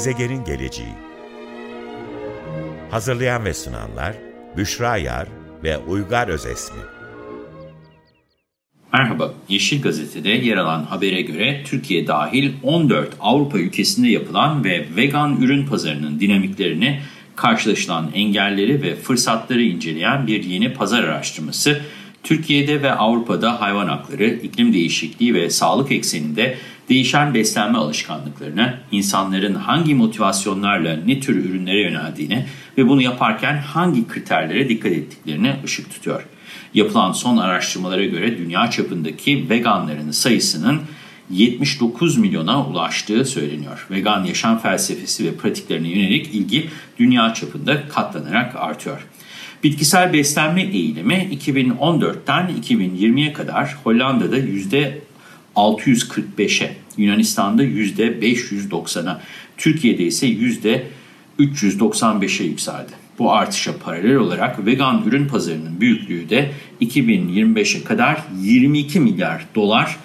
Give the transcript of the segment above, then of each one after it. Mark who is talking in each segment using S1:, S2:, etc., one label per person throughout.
S1: Gezegenin geleceği Hazırlayan ve sunanlar Büşra Yar ve Uygar Özesmi.
S2: Merhaba, Yeşil Gazete'de yer alan habere göre Türkiye dahil 14 Avrupa ülkesinde yapılan ve vegan ürün pazarının dinamiklerini, karşılaşılan engelleri ve fırsatları inceleyen bir yeni pazar araştırması, Türkiye'de ve Avrupa'da hayvan hakları, iklim değişikliği ve sağlık ekseninde değişen beslenme alışkanlıklarını, insanların hangi motivasyonlarla ne tür ürünlere yöneldiğini ve bunu yaparken hangi kriterlere dikkat ettiklerini ışık tutuyor. Yapılan son araştırmalara göre dünya çapındaki veganların sayısının 79 milyona ulaştığı söyleniyor. Vegan yaşam felsefesi ve pratiklerine yönelik ilgi dünya çapında katlanarak artıyor. Bitkisel beslenme eğilimi 2014'ten 2020'ye kadar Hollanda'da %645'e, Yunanistan'da %590'a, Türkiye'de ise %395'e yükseldi. Bu artışa paralel olarak vegan ürün pazarının büyüklüğü de 2025'e kadar 22 milyar dolar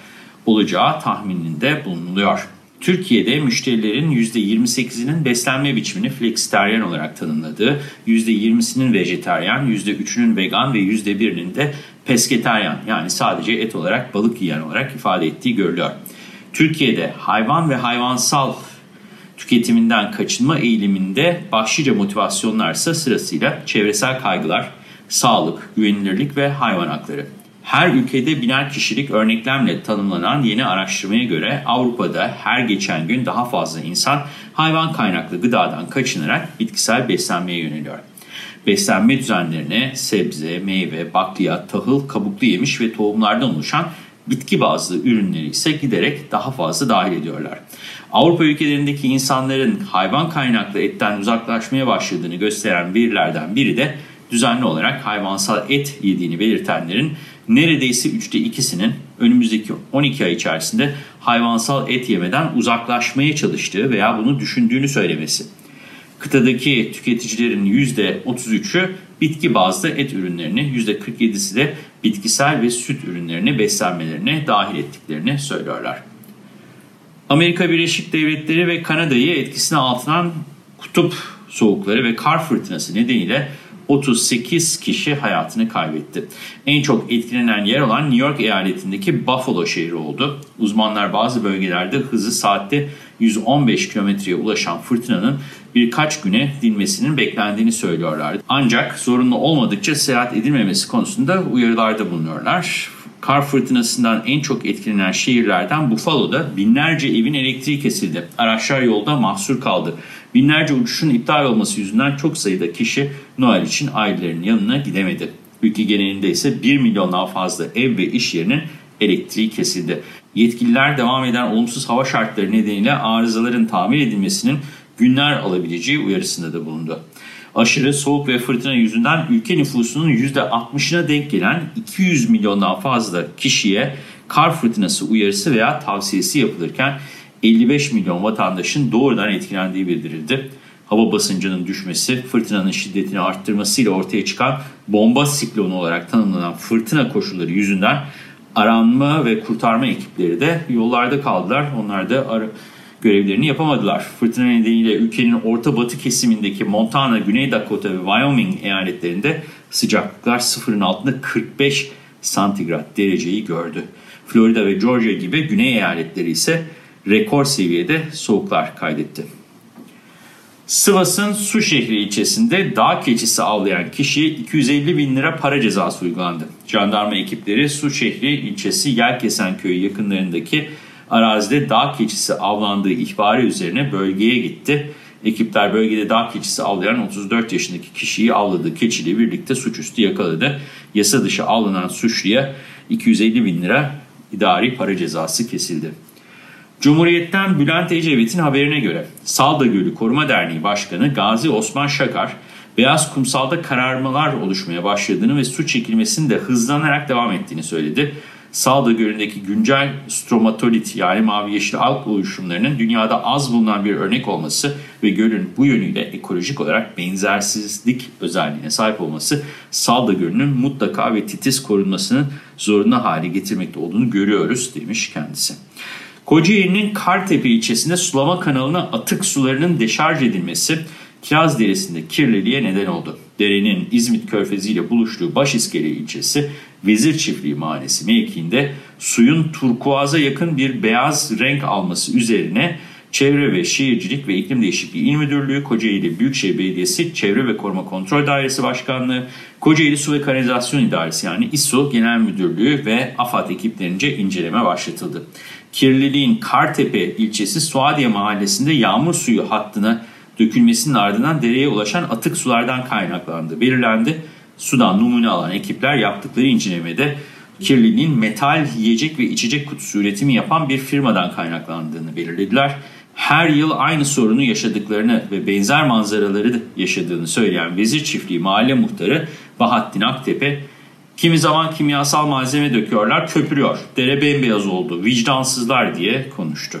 S2: olacağı tahmininde bulunuluyor. Türkiye'de müşterilerin %28'inin beslenme biçimini flexitaryen olarak tanımladığı, %20'sinin vejetaryen, %3'ünün vegan ve %1'inin de pesketaryen yani sadece et olarak balık yiyen olarak ifade ettiği görülüyor. Türkiye'de hayvan ve hayvansal tüketiminden kaçınma eğiliminde başlıca motivasyonlar ise sırasıyla çevresel kaygılar, sağlık, güvenilirlik ve hayvan hakları. Her ülkede biner kişilik örneklemle tanımlanan yeni araştırmaya göre Avrupa'da her geçen gün daha fazla insan hayvan kaynaklı gıdadan kaçınarak bitkisel beslenmeye yöneliyor. Beslenme düzenlerine sebze, meyve, bakliyat, tahıl, kabuklu yemiş ve tohumlardan oluşan bitki bazlı ürünleri ise giderek daha fazla dahil ediyorlar. Avrupa ülkelerindeki insanların hayvan kaynaklı etten uzaklaşmaya başladığını gösteren verilerden biri de düzenli olarak hayvansal et yediğini belirtenlerin neredeyse üçte ikisinin önümüzdeki 12 ay içerisinde hayvansal et yemeden uzaklaşmaya çalıştığı veya bunu düşündüğünü söylemesi. Kıtadaki tüketicilerin %33'ü bitki bazlı et ürünlerini, %47'si de bitkisel ve süt ürünlerini beslenmelerine dahil ettiklerini söylüyorlar. Amerika Birleşik Devletleri ve Kanada'yı etkisine altınan kutup soğukları ve kar fırtınası nedeniyle 38 kişi hayatını kaybetti. En çok etkilenen yer olan New York eyaletindeki Buffalo şehri oldu. Uzmanlar bazı bölgelerde hızı saatte 115 kilometreye ulaşan fırtınanın birkaç güne dinmesinin beklendiğini söylüyorlar. Ancak zorunlu olmadıkça seyahat edilmemesi konusunda uyarılarda bulunuyorlar. Kar fırtınasından en çok etkilenen şehirlerden Buffalo'da binlerce evin elektriği kesildi. Araçlar yolda mahsur kaldı. Binlerce uçuşun iptal olması yüzünden çok sayıda kişi Noel için ailelerinin yanına gidemedi. Ülke genelinde ise 1 milyondan fazla ev ve iş yerinin elektriği kesildi. Yetkililer devam eden olumsuz hava şartları nedeniyle arızaların tamir edilmesinin günler alabileceği uyarısında da bulundu. Aşırı soğuk ve fırtına yüzünden ülke nüfusunun %60'ına denk gelen 200 milyondan fazla kişiye kar fırtınası uyarısı veya tavsiyesi yapılırken 55 milyon vatandaşın doğrudan etkilendiği bildirildi. Hava basıncının düşmesi, fırtınanın şiddetini arttırmasıyla ortaya çıkan bomba siklonu olarak tanımlanan fırtına koşulları yüzünden aranma ve kurtarma ekipleri de yollarda kaldılar. Onlar da görevlerini yapamadılar. Fırtına nedeniyle ülkenin orta batı kesimindeki Montana, Güney Dakota ve Wyoming eyaletlerinde sıcaklıklar sıfırın altında 45 santigrat dereceyi gördü. Florida ve Georgia gibi güney eyaletleri ise rekor seviyede soğuklar kaydetti. Sivas'ın Suşehri ilçesinde dağ keçisi avlayan kişiye 250 bin lira para cezası uygulandı. Jandarma ekipleri Suşehri ilçesi Yelkesen köyü yakınlarındaki arazide dağ keçisi avlandığı ihbarı üzerine bölgeye gitti. Ekipler bölgede dağ keçisi avlayan 34 yaşındaki kişiyi avladığı keçiyle birlikte suçüstü yakaladı. Yasa dışı avlanan suçluya 250 bin lira idari para cezası kesildi. Cumhuriyet'ten Bülent Ecevit'in haberine göre Salda Gölü Koruma Derneği Başkanı Gazi Osman Şakar, beyaz kumsalda kararmalar oluşmaya başladığını ve su çekilmesinin de hızlanarak devam ettiğini söyledi. Salda Gölü'ndeki güncel stromatolit yani mavi yeşil alg oluşumlarının dünyada az bulunan bir örnek olması ve gölün bu yönüyle ekolojik olarak benzersizlik özelliğine sahip olması Salda Gölü'nün mutlaka ve titiz korunmasının zorunlu hale getirmekte olduğunu görüyoruz demiş kendisi. Kocaeli'nin Kartepe ilçesinde sulama kanalına atık sularının deşarj edilmesi Kiraz Deresi'nde kirliliğe neden oldu. Derenin İzmit Körfezi ile buluştuğu Başiskele ilçesi Vezir Çiftliği Mahallesi mevkiinde suyun turkuaza yakın bir beyaz renk alması üzerine Çevre ve Şehircilik ve İklim Değişikliği İl Müdürlüğü, Kocaeli Büyükşehir Belediyesi Çevre ve Koruma Kontrol Dairesi Başkanlığı, Kocaeli Su ve Kanalizasyon İdaresi yani İSO Genel Müdürlüğü ve AFAD ekiplerince inceleme başlatıldı. Kirliliğin Kartepe ilçesi Suadiye Mahallesi'nde yağmur suyu hattına dökülmesinin ardından dereye ulaşan atık sulardan kaynaklandığı belirlendi. Sudan numune alan ekipler yaptıkları incelemede kirliliğin metal yiyecek ve içecek kutusu üretimi yapan bir firmadan kaynaklandığını belirlediler. Her yıl aynı sorunu yaşadıklarını ve benzer manzaraları yaşadığını söyleyen Vezir Çiftliği Mahalle Muhtarı Bahattin Aktepe, kimi zaman kimyasal malzeme döküyorlar, köpürüyor, dere bembeyaz oldu, vicdansızlar diye konuştu.